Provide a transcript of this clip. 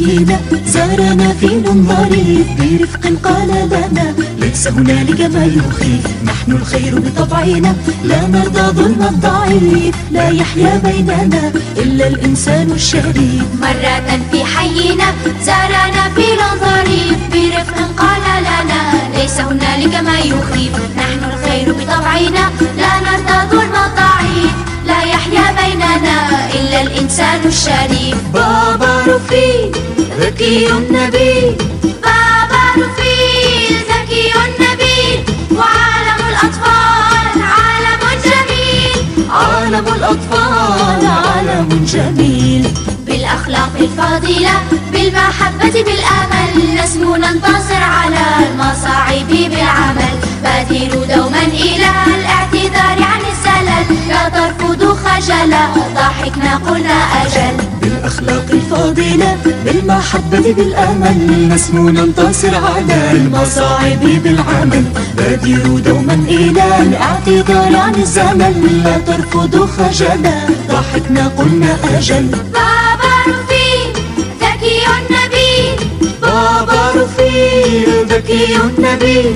حينا زارنا في ظريف برفق قال لنا ليس هنالك ما يخيف نحن الخير بطبعنا. لا نرضى ظلم الضعيف لا يحيا بيننا إلا الإنسان الشريف مرة في حينا زارنا في ظريف برفق قال لنا. ليس هنالك ما يخيف نحن الخير بطبعنا. لا نرضى ظلم الضعيف لا يحيا بيننا إلا الإنسان الشريف نبيل بابا رفيق ذكي نبيل وعالم الأطفال عالم جميل. عالم الأطفال عالم جميل. بالأخلاق بالمحبة بالأمل نسمو ننتصر على المصاعب بالعمل. دوما إلى الاعتذار عن لا ضحكنا قلنا أجل. الفاضلة بالمحبة بالأمل نسمو ننتصر على المصاعب بالعمل. بادروا دوما إلى الاعتذار عن الزمن لا ترفضوا خجلا ضحكنا قلنا أجل. بابا رفيق ذكي نبيل بابا رفيق ذكي نبيل